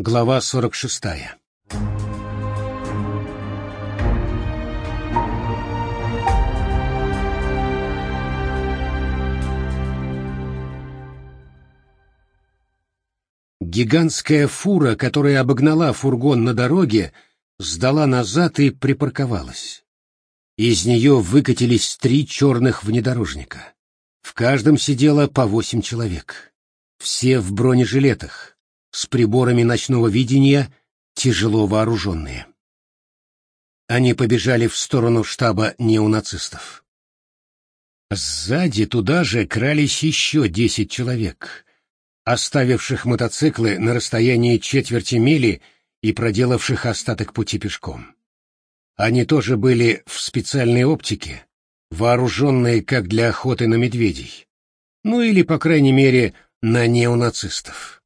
Глава 46. Гигантская фура, которая обогнала фургон на дороге, сдала назад и припарковалась. Из нее выкатились три черных внедорожника. В каждом сидело по восемь человек. Все в бронежилетах, с приборами ночного видения, тяжело вооруженные. Они побежали в сторону штаба неонацистов. Сзади туда же крались еще десять человек, оставивших мотоциклы на расстоянии четверти мили и проделавших остаток пути пешком. Они тоже были в специальной оптике, вооруженные как для охоты на медведей, ну или, по крайней мере, на неонацистов.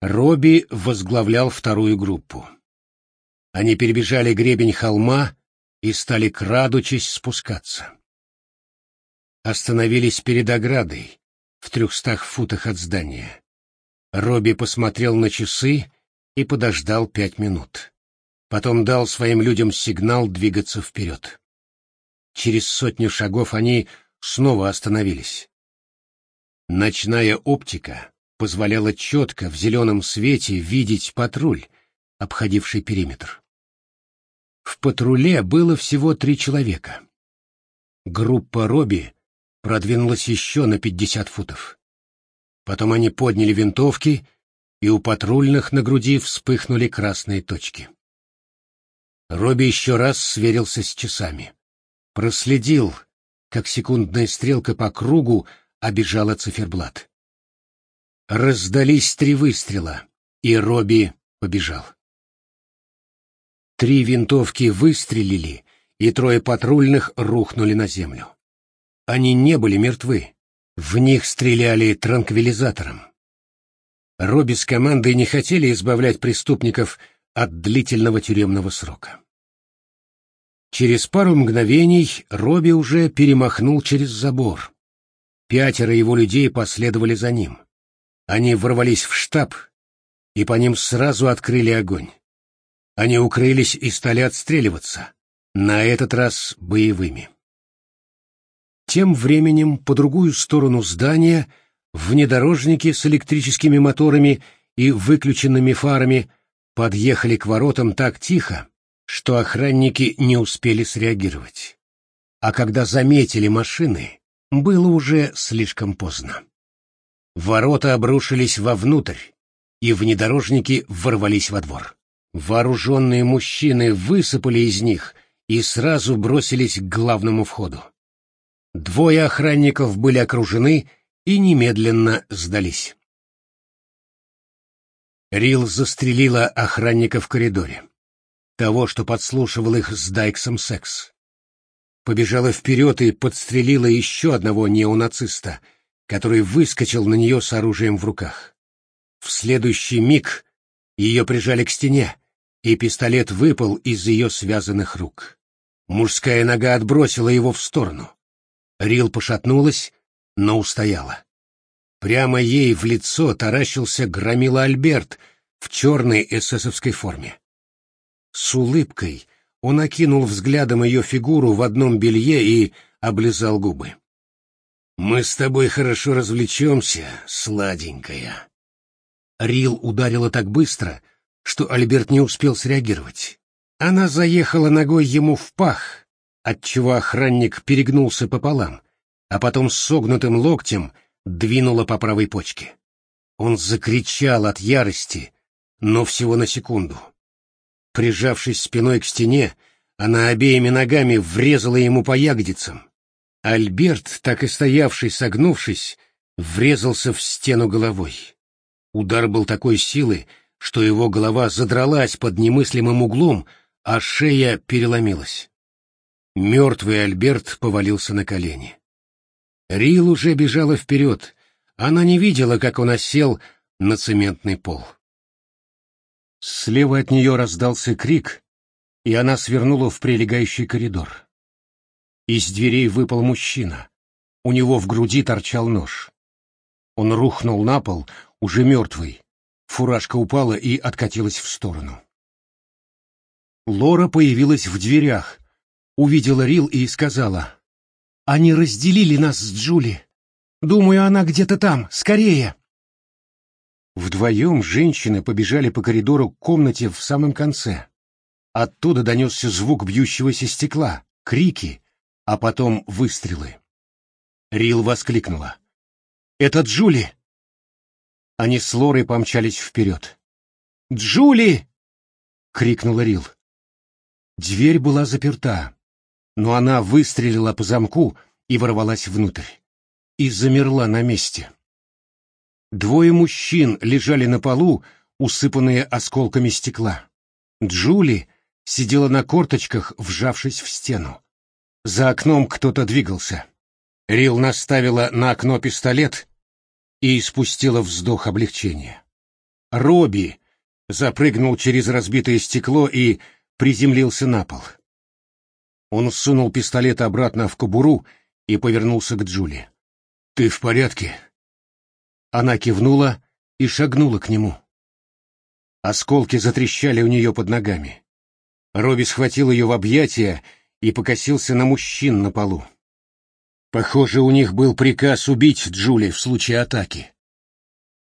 Робби возглавлял вторую группу. Они перебежали гребень холма и стали, крадучись, спускаться. Остановились перед оградой, в трехстах футах от здания. Робби посмотрел на часы и подождал пять минут. Потом дал своим людям сигнал двигаться вперед. Через сотню шагов они снова остановились. Ночная оптика позволяла четко в зеленом свете видеть патруль, обходивший периметр. В патруле было всего три человека. Группа Робби продвинулась еще на пятьдесят футов. Потом они подняли винтовки, и у патрульных на груди вспыхнули красные точки. Робби еще раз сверился с часами. Проследил, как секундная стрелка по кругу обижала циферблат. Раздались три выстрела, и Робби побежал. Три винтовки выстрелили, и трое патрульных рухнули на землю. Они не были мертвы. В них стреляли транквилизатором. Робби с командой не хотели избавлять преступников от длительного тюремного срока. Через пару мгновений Робби уже перемахнул через забор. Пятеро его людей последовали за ним. Они ворвались в штаб, и по ним сразу открыли огонь. Они укрылись и стали отстреливаться, на этот раз боевыми. Тем временем по другую сторону здания внедорожники с электрическими моторами и выключенными фарами подъехали к воротам так тихо, что охранники не успели среагировать. А когда заметили машины, было уже слишком поздно. Ворота обрушились вовнутрь, и внедорожники ворвались во двор. Вооруженные мужчины высыпали из них и сразу бросились к главному входу. Двое охранников были окружены и немедленно сдались. Рил застрелила охранника в коридоре. Того, что подслушивал их с Дайксом секс. Побежала вперед и подстрелила еще одного неонациста — который выскочил на нее с оружием в руках. В следующий миг ее прижали к стене, и пистолет выпал из ее связанных рук. Мужская нога отбросила его в сторону. Рил пошатнулась, но устояла. Прямо ей в лицо таращился громила Альберт в черной эсэсовской форме. С улыбкой он окинул взглядом ее фигуру в одном белье и облизал губы. «Мы с тобой хорошо развлечемся, сладенькая». Рил ударила так быстро, что Альберт не успел среагировать. Она заехала ногой ему в пах, отчего охранник перегнулся пополам, а потом согнутым локтем двинула по правой почке. Он закричал от ярости, но всего на секунду. Прижавшись спиной к стене, она обеими ногами врезала ему по ягодицам, Альберт, так и стоявший согнувшись, врезался в стену головой. Удар был такой силы, что его голова задралась под немыслимым углом, а шея переломилась. Мертвый Альберт повалился на колени. Рил уже бежала вперед. Она не видела, как он осел на цементный пол. Слева от нее раздался крик, и она свернула в прилегающий коридор. Из дверей выпал мужчина. У него в груди торчал нож. Он рухнул на пол, уже мертвый, Фуражка упала и откатилась в сторону. Лора появилась в дверях, увидела Рил и сказала, «Они разделили нас с Джули. Думаю, она где-то там. Скорее!» Вдвоем женщины побежали по коридору к комнате в самом конце. Оттуда донесся звук бьющегося стекла, крики, а потом выстрелы. Рил воскликнула. «Это Джули!» Они с Лорой помчались вперед. «Джули!» — крикнула Рил. Дверь была заперта, но она выстрелила по замку и ворвалась внутрь. И замерла на месте. Двое мужчин лежали на полу, усыпанные осколками стекла. Джули сидела на корточках, вжавшись в стену. За окном кто-то двигался. Рил наставила на окно пистолет и испустила вздох облегчения. Робби запрыгнул через разбитое стекло и приземлился на пол. Он сунул пистолет обратно в кобуру и повернулся к Джули. «Ты в порядке?» Она кивнула и шагнула к нему. Осколки затрещали у нее под ногами. Робби схватил ее в объятия и покосился на мужчин на полу. Похоже, у них был приказ убить Джули в случае атаки.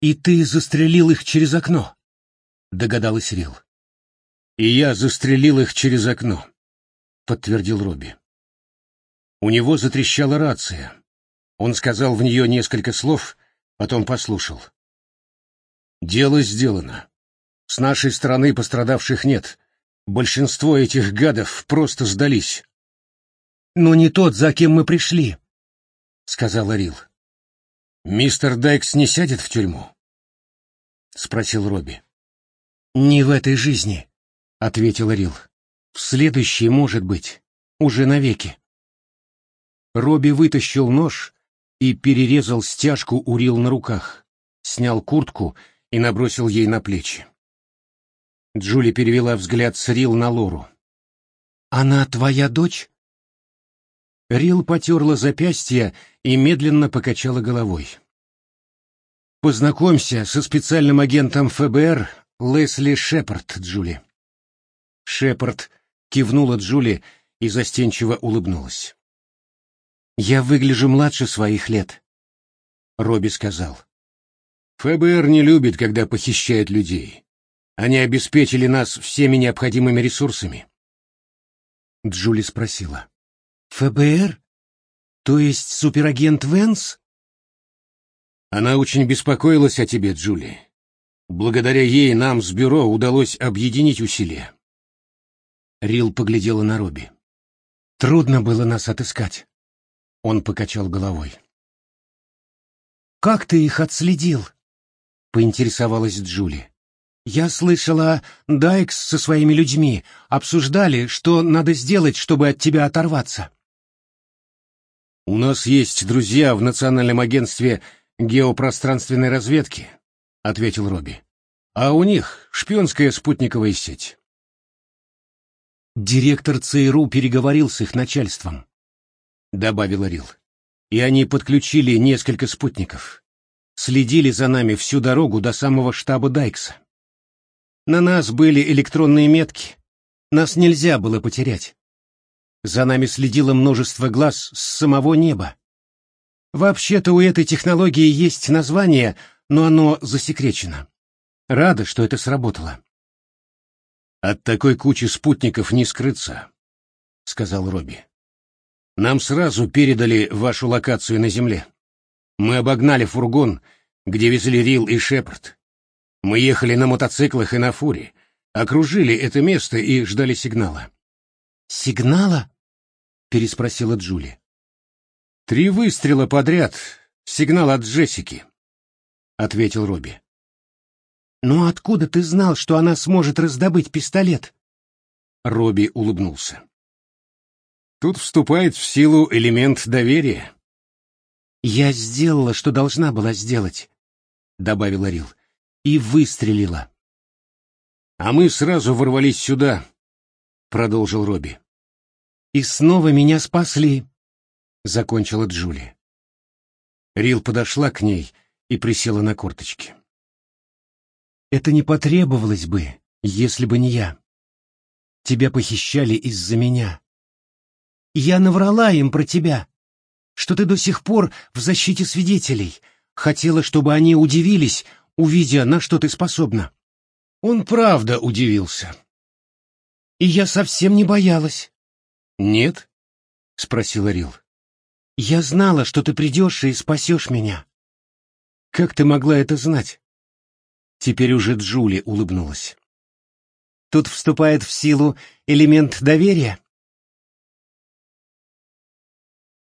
«И ты застрелил их через окно?» — догадалась Рил. «И я застрелил их через окно», — подтвердил Робби. У него затрещала рация. Он сказал в нее несколько слов — потом послушал. «Дело сделано. С нашей стороны пострадавших нет. Большинство этих гадов просто сдались». «Но не тот, за кем мы пришли», — сказала Рил. «Мистер Дайкс не сядет в тюрьму?» — спросил Робби. «Не в этой жизни», — ответила Рил. «В следующей, может быть, уже навеки». Робби вытащил нож и перерезал стяжку у Рил на руках, снял куртку и набросил ей на плечи. Джули перевела взгляд с Рил на Лору. «Она твоя дочь?» Рил потерла запястье и медленно покачала головой. «Познакомься со специальным агентом ФБР Лесли Шепард, Джули». Шепард кивнула Джули и застенчиво улыбнулась. «Я выгляжу младше своих лет», — Робби сказал. «ФБР не любит, когда похищают людей. Они обеспечили нас всеми необходимыми ресурсами». Джули спросила. «ФБР? То есть суперагент Венс?» Она очень беспокоилась о тебе, Джули. Благодаря ей нам с бюро удалось объединить усилия. Рил поглядела на Робби. Трудно было нас отыскать. Он покачал головой. «Как ты их отследил?» — поинтересовалась Джули. «Я слышала, Дайкс со своими людьми обсуждали, что надо сделать, чтобы от тебя оторваться». «У нас есть друзья в Национальном агентстве геопространственной разведки», — ответил Робби. «А у них шпионская спутниковая сеть». Директор ЦРУ переговорил с их начальством. — добавила Рил. «И они подключили несколько спутников. Следили за нами всю дорогу до самого штаба Дайкса. На нас были электронные метки. Нас нельзя было потерять. За нами следило множество глаз с самого неба. Вообще-то у этой технологии есть название, но оно засекречено. Рада, что это сработало». «От такой кучи спутников не скрыться», — сказал Робби. Нам сразу передали вашу локацию на земле. Мы обогнали фургон, где везли Рил и Шепард. Мы ехали на мотоциклах и на фуре, окружили это место и ждали сигнала. «Сигнала?» — переспросила Джули. «Три выстрела подряд. Сигнал от Джессики», — ответил Робби. «Но откуда ты знал, что она сможет раздобыть пистолет?» Робби улыбнулся. Тут вступает в силу элемент доверия. «Я сделала, что должна была сделать», — добавила Рил, — «и выстрелила». «А мы сразу ворвались сюда», — продолжил Робби. «И снова меня спасли», — закончила Джули. Рил подошла к ней и присела на корточки. Это не потребовалось бы, если бы не я. Тебя похищали из-за меня. Я наврала им про тебя, что ты до сих пор в защите свидетелей. Хотела, чтобы они удивились, увидя, на что ты способна. Он правда удивился. И я совсем не боялась. Нет? спросила Рил. Я знала, что ты придешь и спасешь меня. Как ты могла это знать? Теперь уже Джули улыбнулась. Тут вступает в силу элемент доверия.